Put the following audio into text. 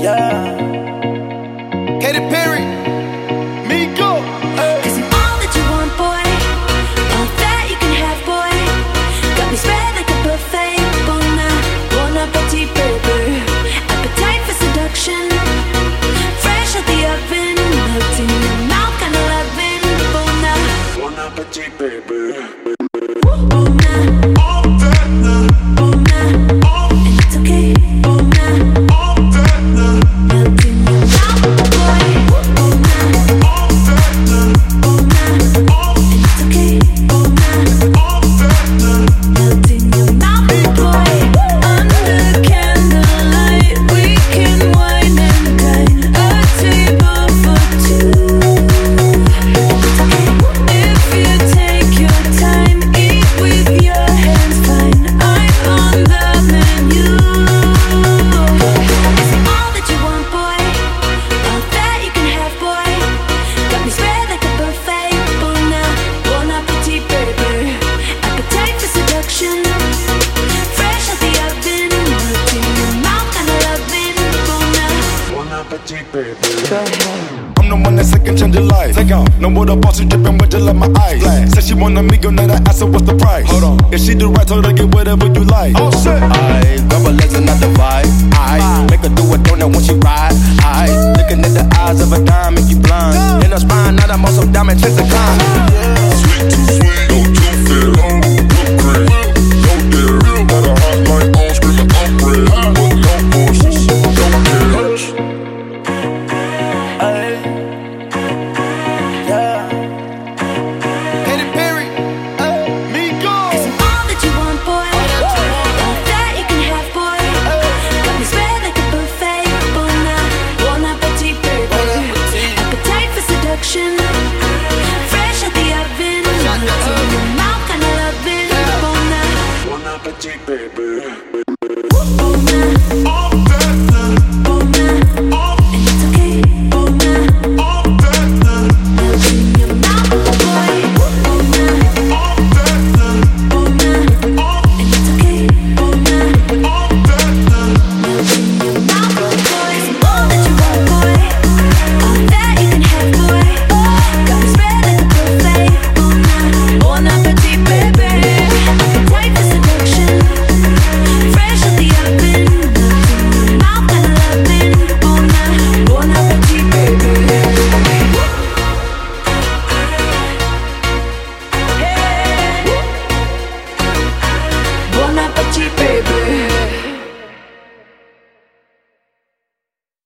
Yeah. I'm the one that second change your life. Take out. No water ball, she dripping with just in my eyes. Flash. Said she want a go now that I said what's the price? Hold on. If she do right, told her get whatever you like. All shit. I grab legs and I. I make her do a donut when she ride. I looking at the eyes of a dime, make you blind. In her spine, now that muscle diamond, chest the climb. Yeah. Sweet fresh out the oven. Mouth kind of loving, bon appetit, baby.